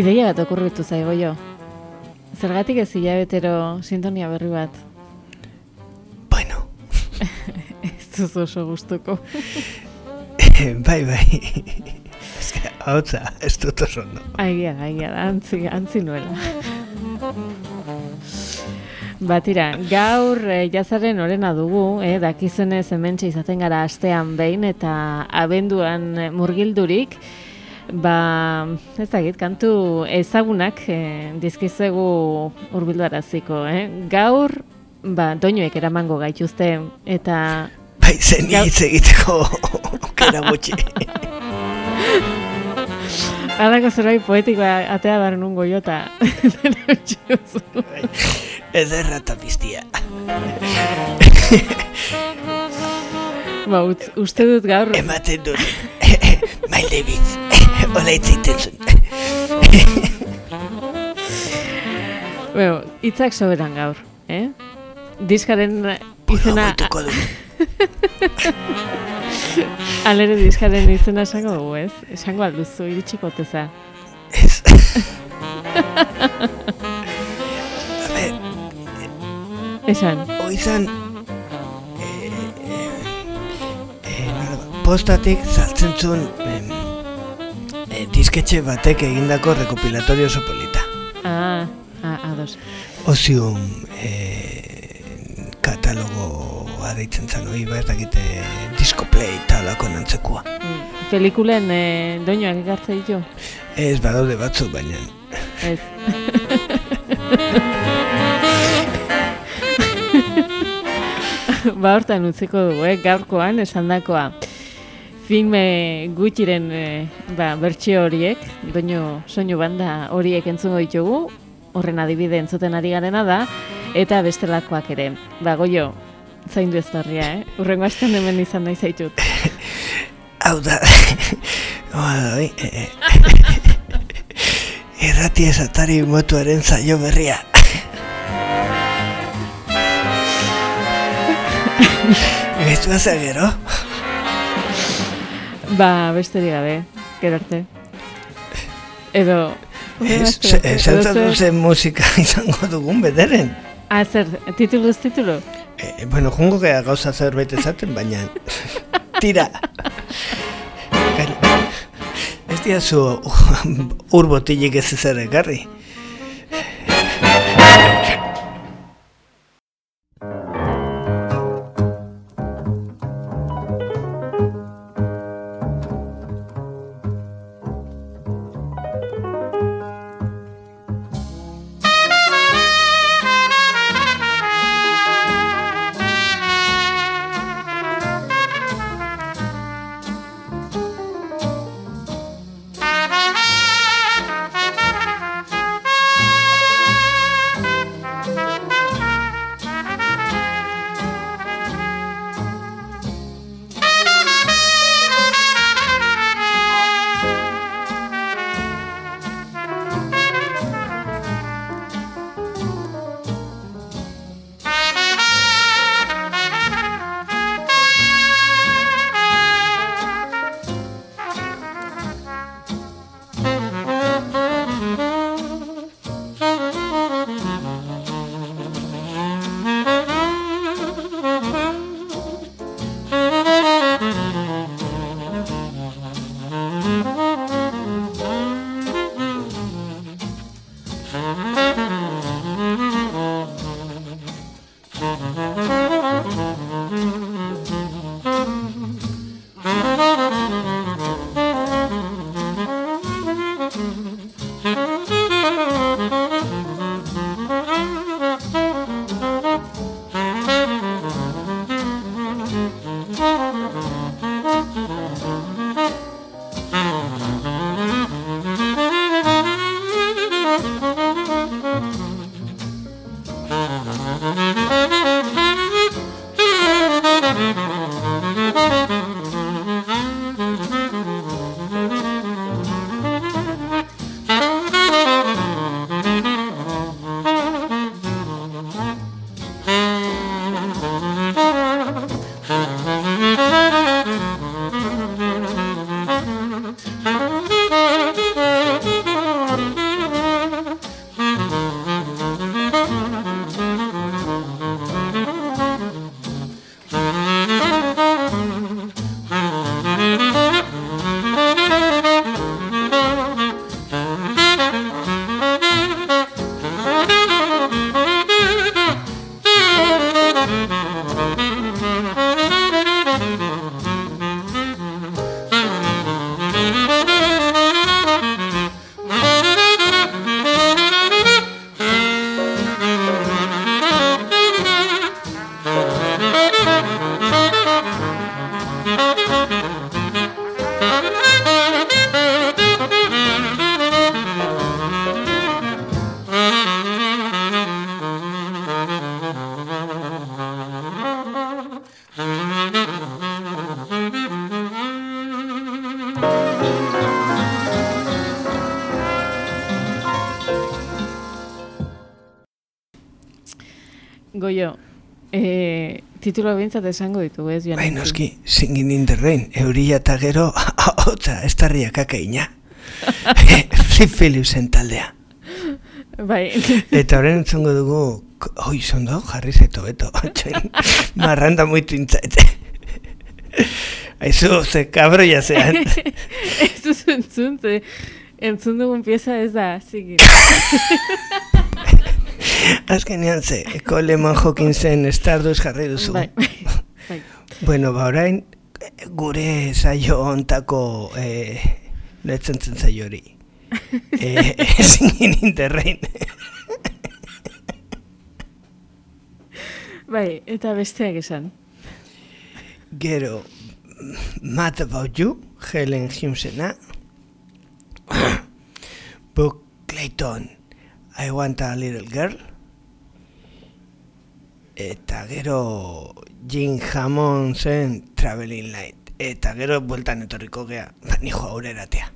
Ideia bat okurritu zaigo jo. Zergatik ez hilabetero sintonia berri bat? Bueno, Ez duzu oso gustuko. bai, bai. Hau ez dut oso ondo. Aigia aigia antzi, antzi nuela. Batira, gaur eh, jazaren orena dugu, eh, dakizunez hementxe izaten gara astean behin eta abenduan eh, murgildurik, ba, ez dakit, kantu ezagunak eh, dizkizuegu urbildaraziko, eh? Gaur, ba, doinoek eramango gaituzte eta Bai, zen hitz egiteko aukera gutxi. Halako zerbait poetikoa atea bar nungo jota. Ederra eta piztia. ba, uste dut gaur, Ematen dut. Mail David. Ola hitz egiten zuen. bueno, hitzak soberan gaur, eh? Diskaren izena, du. alere diskaren izena esango dugu, ez? Esango alduzu, iritsiko teza. Ez. Esan, oizan... postatik saltzen zuen em, eh, disketxe batek egindako rekopilatorio oso polita. ah, ah, ados. Ozium eh, katalogoa deitzen zan, hori ba, ez dakite disco play eta olako nantzekoa. Mm. Pelikulen eh, doinoak ekartze ditu? Ez badaude batzuk, baina Ez. ba hortan utziko dugu, eh? gaurkoan esandakoa. Filme gutxiren eh, ba, bertsio horiek, doinu soinu banda horiek entzungo ditugu, horren adibide entzuten ari garena da, eta bestelakoak ere. Ba, goio, zaindu ez horria, eh? Urrengo astean hemen izan nahi zaitut. hau da, bai, e, irrati esatari motuaren zaio berria. Gaitu gero? Ba, besterik gabe, gero arte. Edo... urrengo Ez, astera arte, edo zentzatu zer- zen musika izango dugun bederen. Ah, zer, tituluz titulu? E, bueno, jungo gea gauza zerbait ezaten, baina tira. Ez diazu ur botilik ez ezer ekarri. Titulo bintzat esango ditugu ez, joan. Bai, noski, singin in the rain, euria eta gero, hotza, ez tarria kakaina. Flip Phillipsen taldea. Bai. Eta horren entzongo dugu, oi, zondo, jarri zeto beto, marranda muitu intzaete. Aizu, ze kabro jazean. ez duzu entzun, ze entzun dugun pieza ez da, zigin. Azkenean ze, jokin zen Stardust jarri duzu. Bai, bai. Bueno, ba, orain, gure saio ontako eh, letzen zen zaio hori. eh, singin in the rain. Bai, eta besteak esan. Gero, Mad About You, Helen Hugnesena. Book Clayton, I Want a Little Girl. Eta gero Jim Hammond zen Traveling Light. Eta gero bueltan etorriko gea, ni jo aurreratea.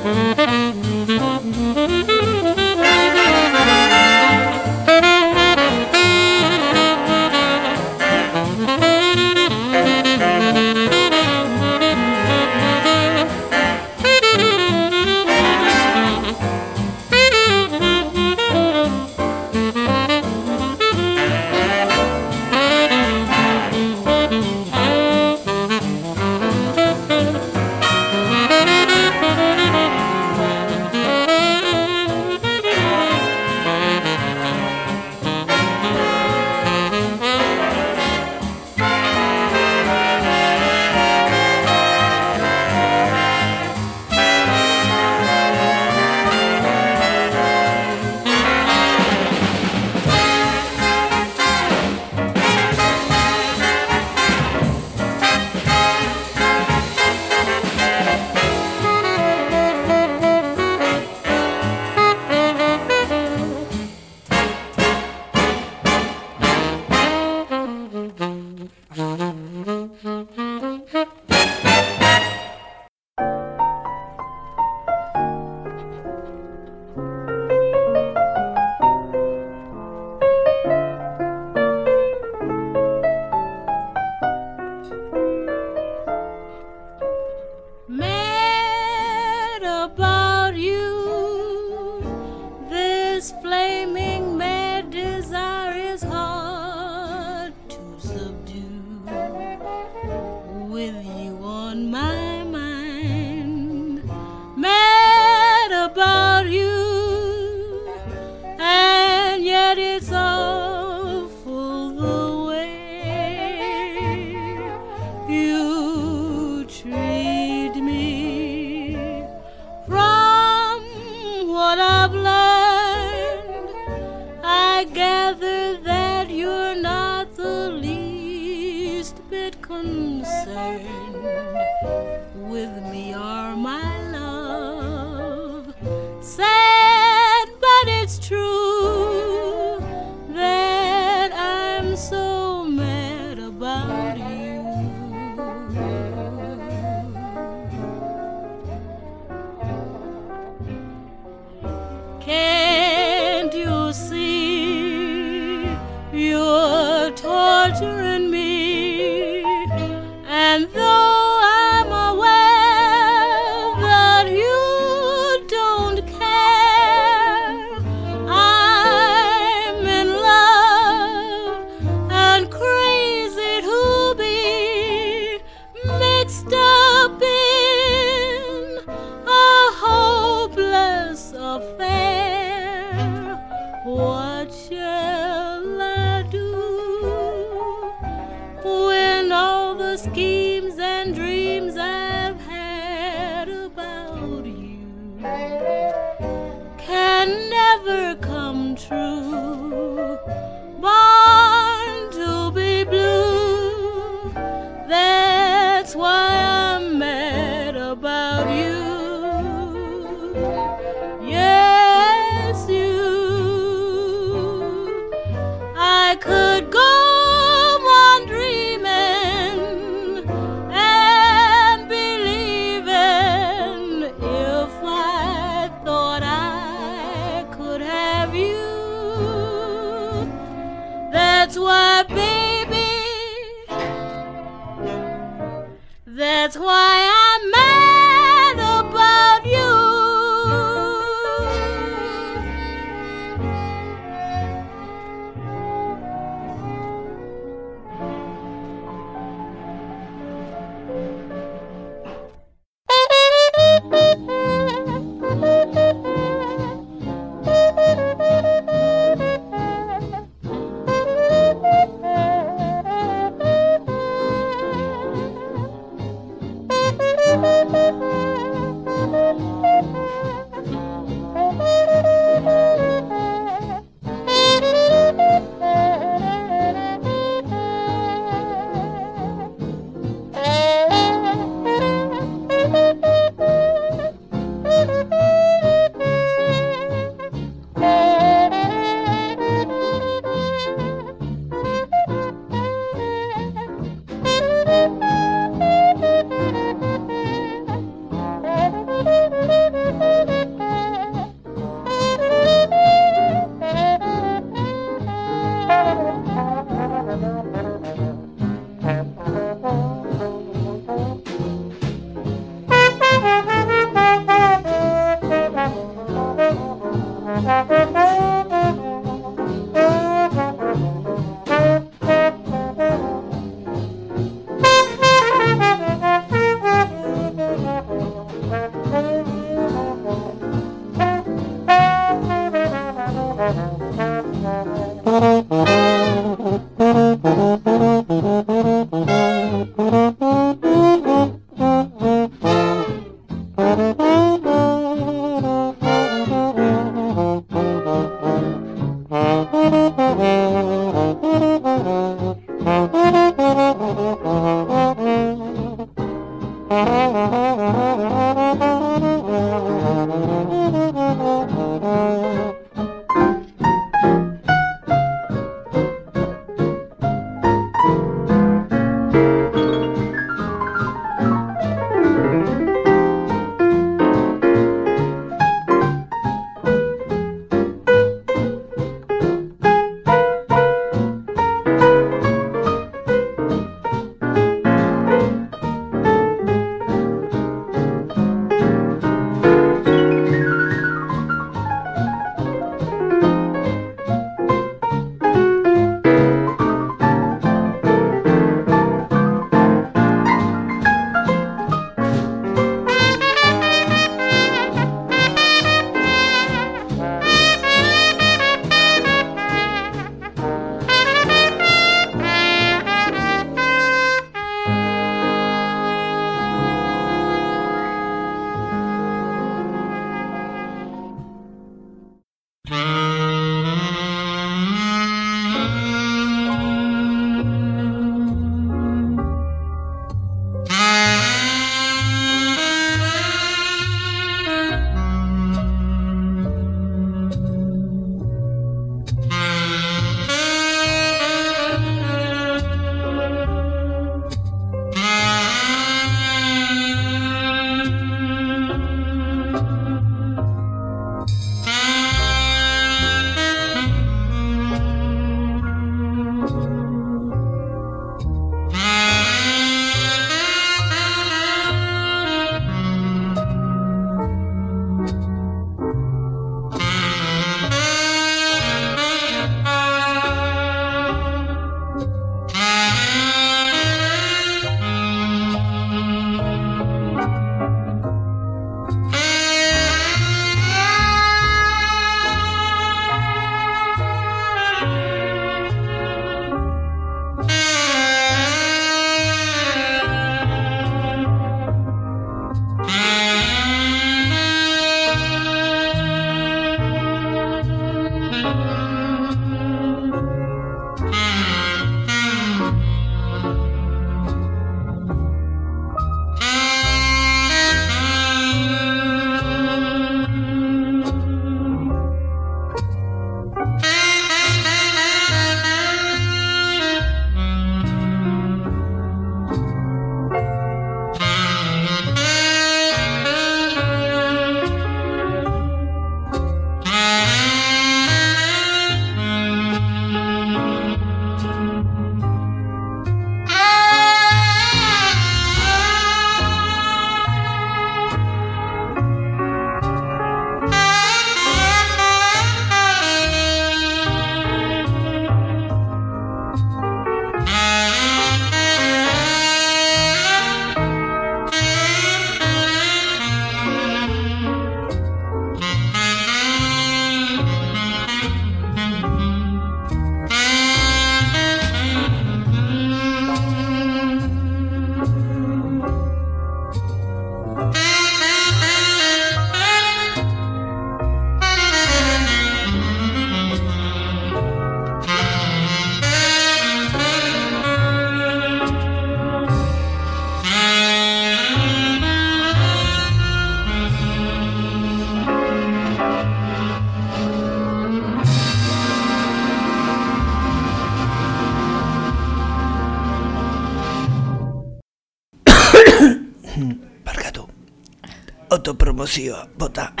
Autopromozioa, bota.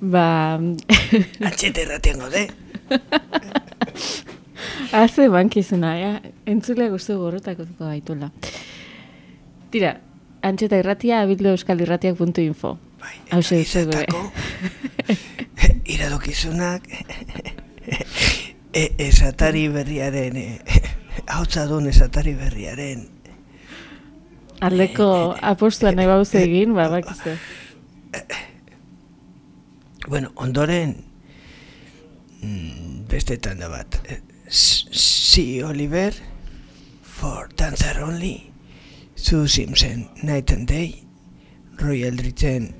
Ba, Antxeta irratian gaude. haze bankizuna, ja, entzule guztu gorrotako gaitula. Tira, antxeta irratia abildu euskal irratiak.info. Bai, Hauxe eta duzu gure. izatako, iradokizunak, e, esatari berriaren, e, hautza duen esatari berriaren, Aldeko apostua nahi bauzu egin, ba, bakizu. bueno, ondoren, mm, beste tanda bat, eh, Si Oliver, For Dancer Only, Sue Simpson, Night and Day, Roy Eldridgen,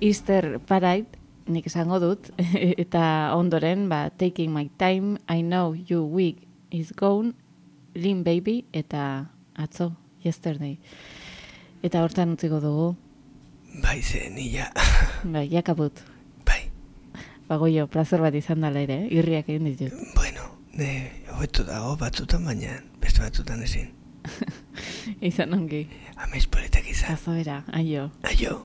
Easter Parade, nik esango dut, eta ondoren, ba, Taking My Time, I Know You Week Is Gone, Lean Baby, eta atzo, Yesterday. Eta hortan utziko dugu, bai zen, illa, bai, jakabut. bai, Bagoio, plazer bat izan dela ere, eh? irriak egin ditut. bueno, ne, hobetu dago batzutan baina, beste batzutan ezin. Izan ongi. Amaiz politak izan. Kazo bera, aio. Aio.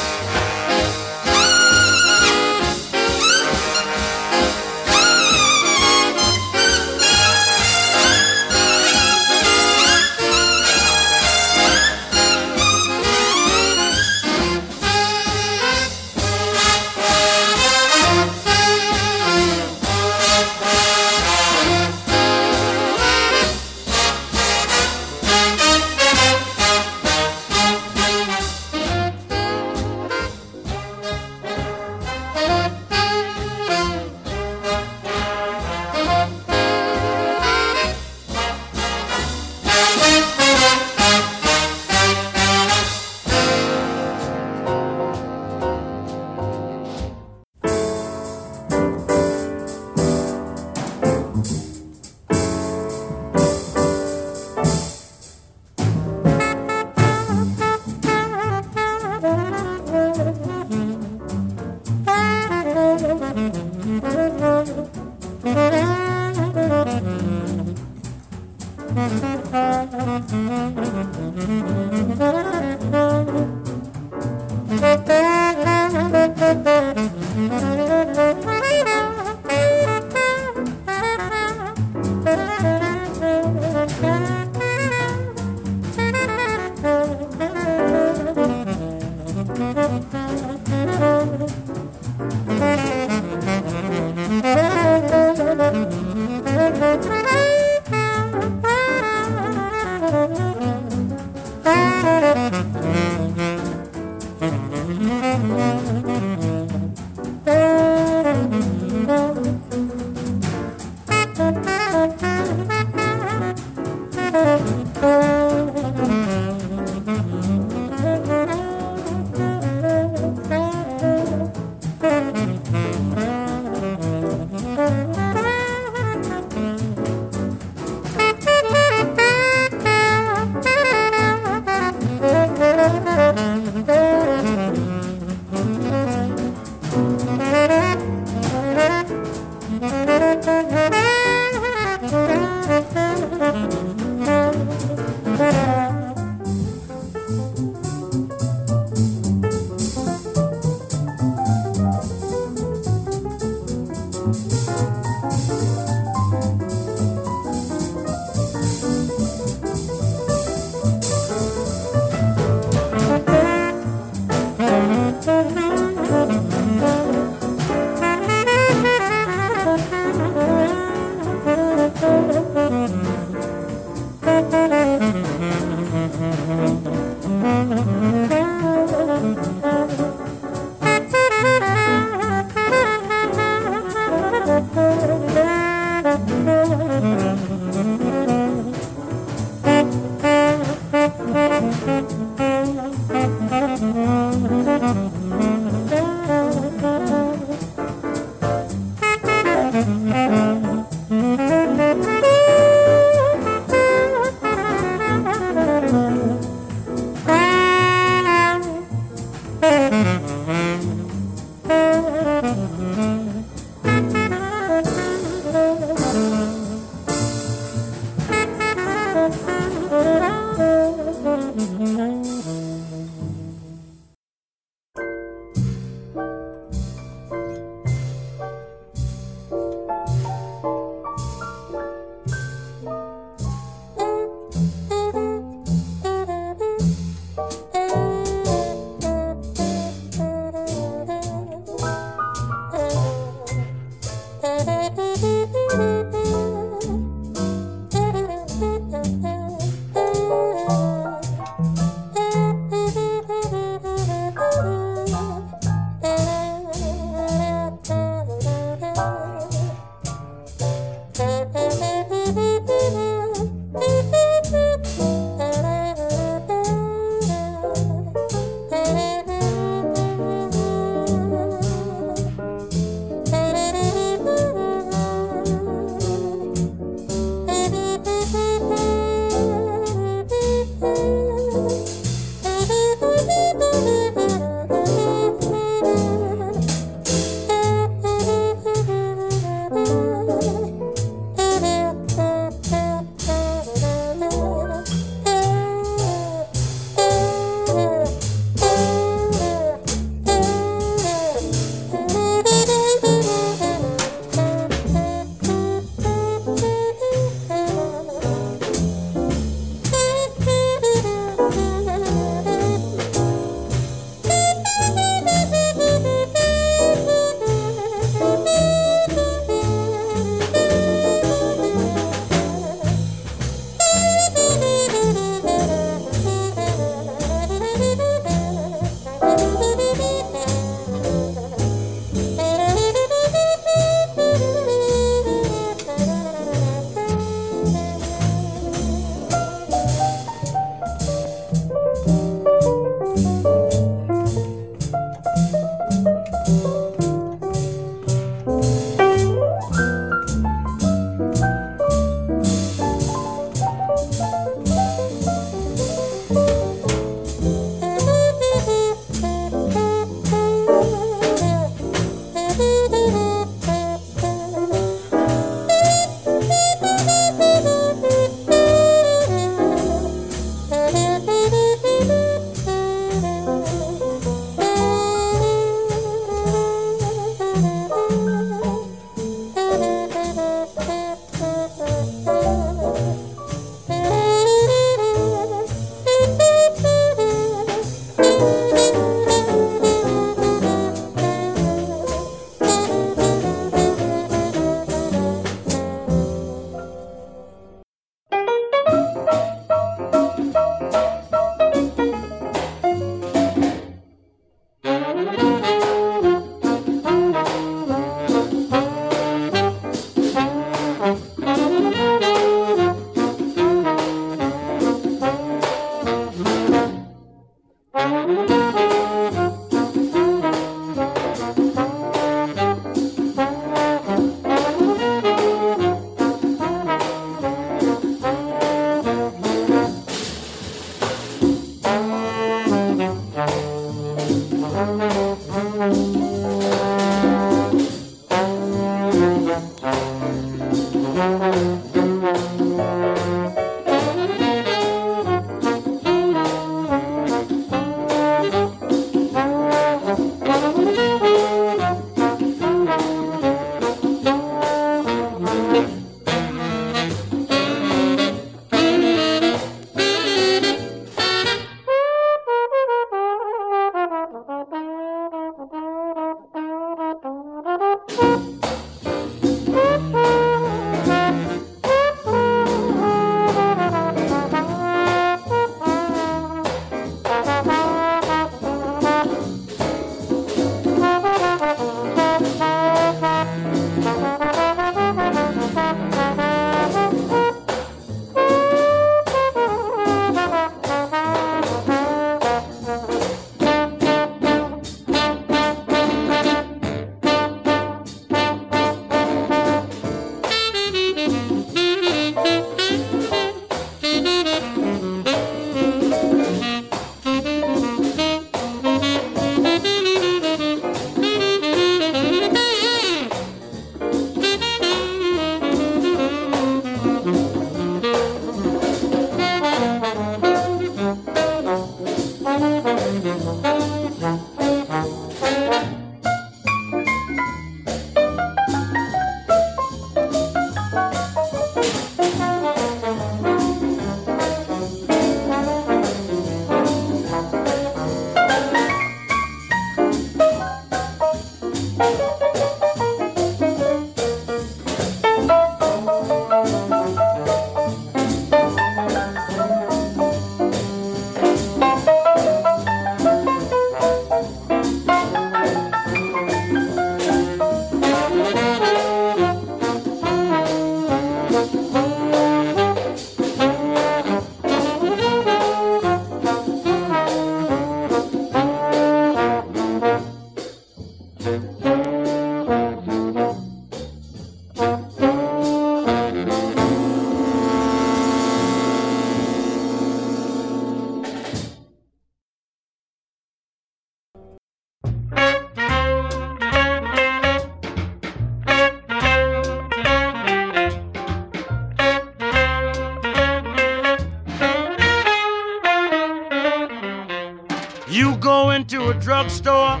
Go into a drugstore,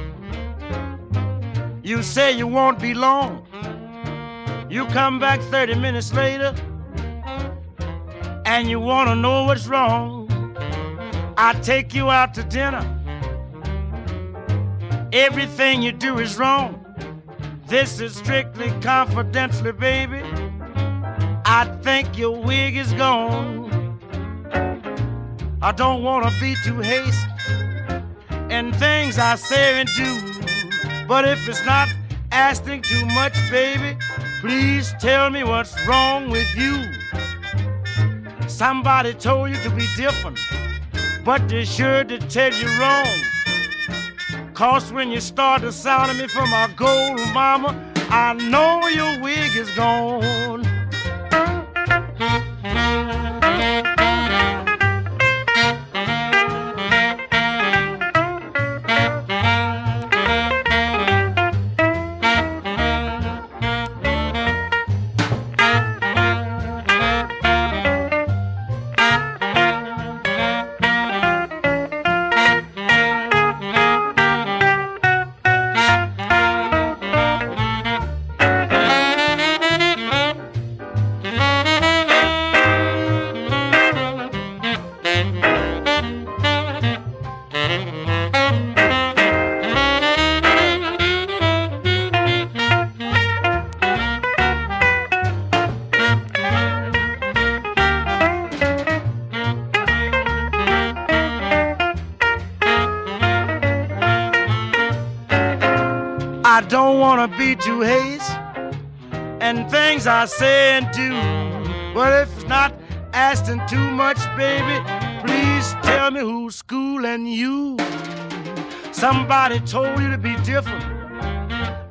you say you won't be long. You come back 30 minutes later, and you want to know what's wrong. I take you out to dinner. Everything you do is wrong. This is strictly confidentially, baby. I think your wig is gone. I don't want to be too hasty in things I say and do. But if it's not asking too much, baby, please tell me what's wrong with you. Somebody told you to be different, but they're sure to tell you wrong. Cause when you start to sound me from my gold mama, I know your wig is gone. To be too hasty and things I say and do. But if it's not asking too much, baby, please tell me who's schooling you. Somebody told you to be different,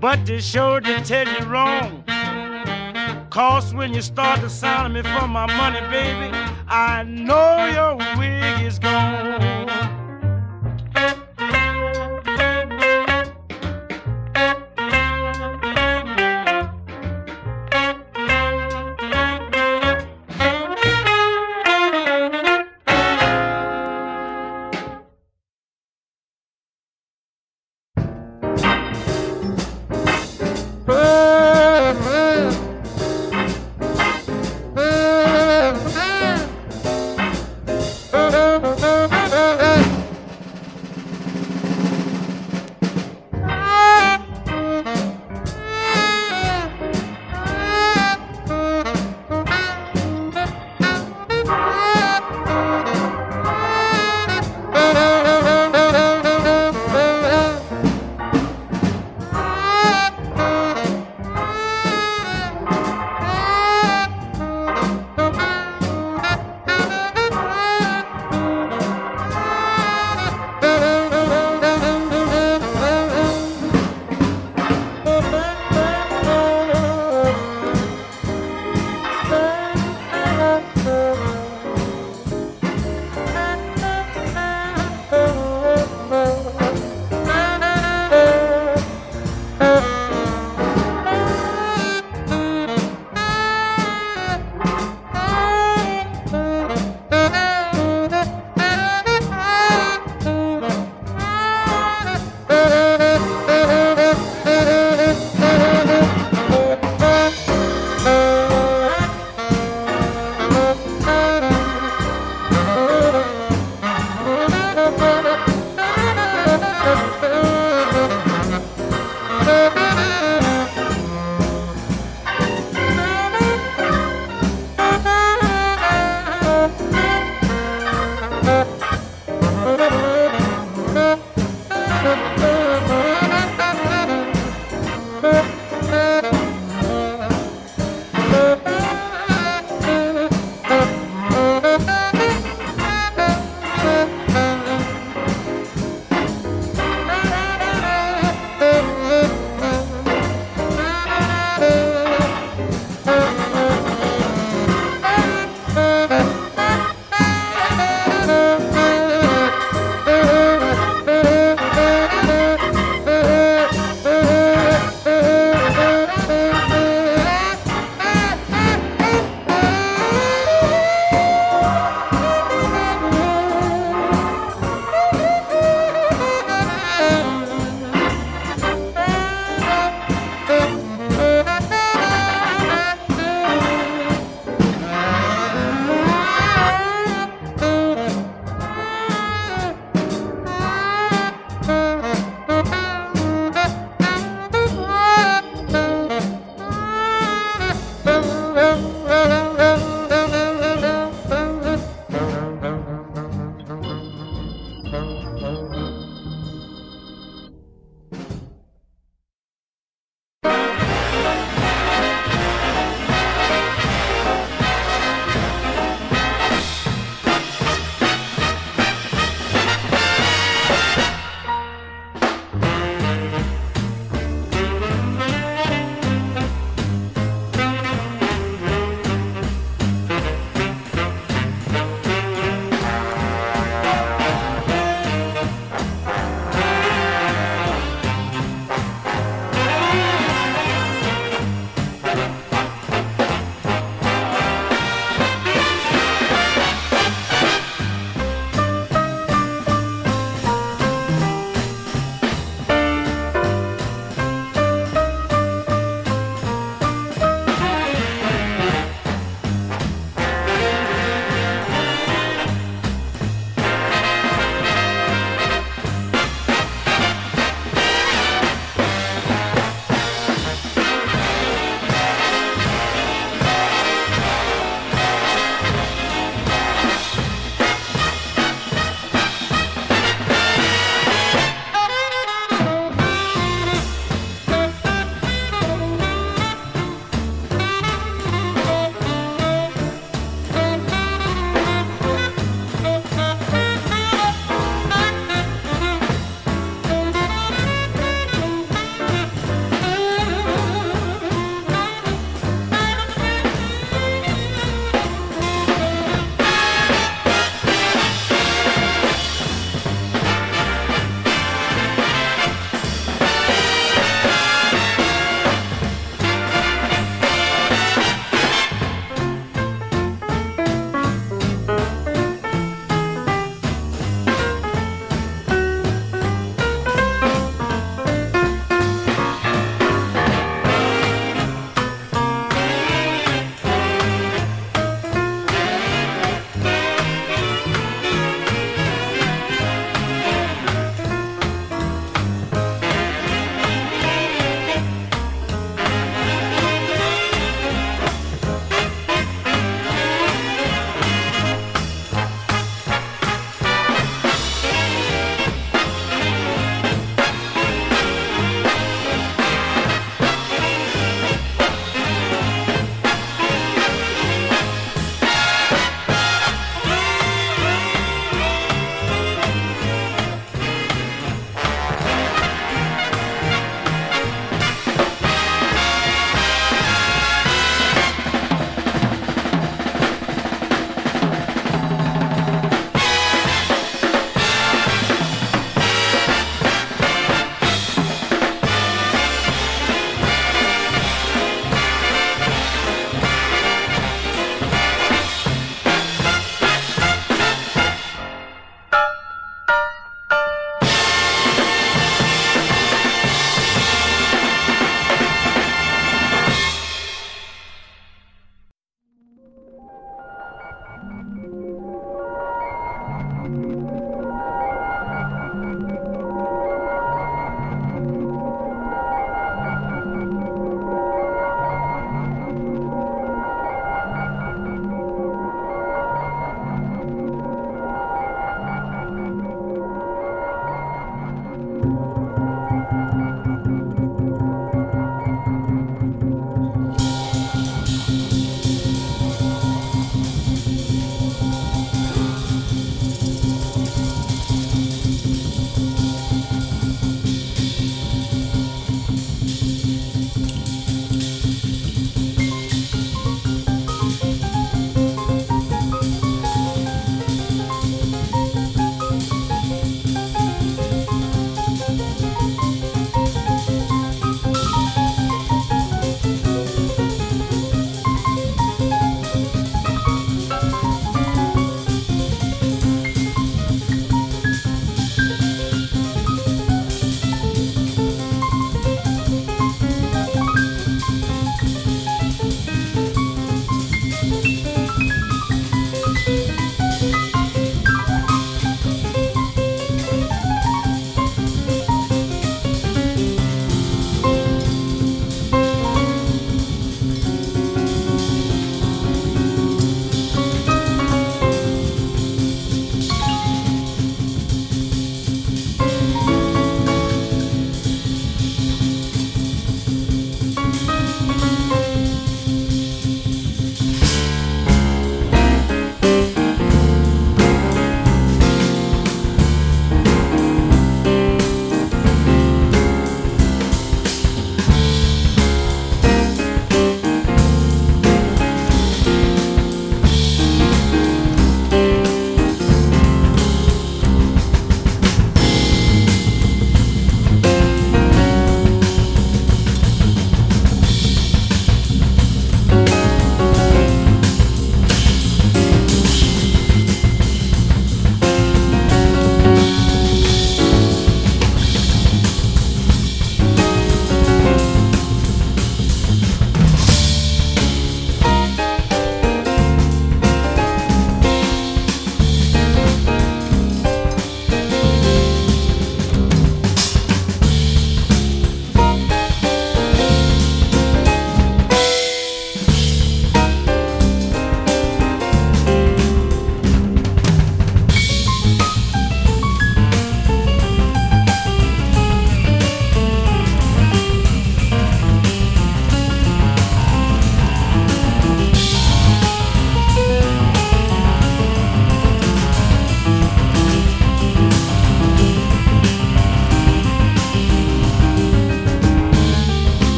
but they sure did tell you wrong. Cause when you start to sound me for my money, baby, I know your wig is gone.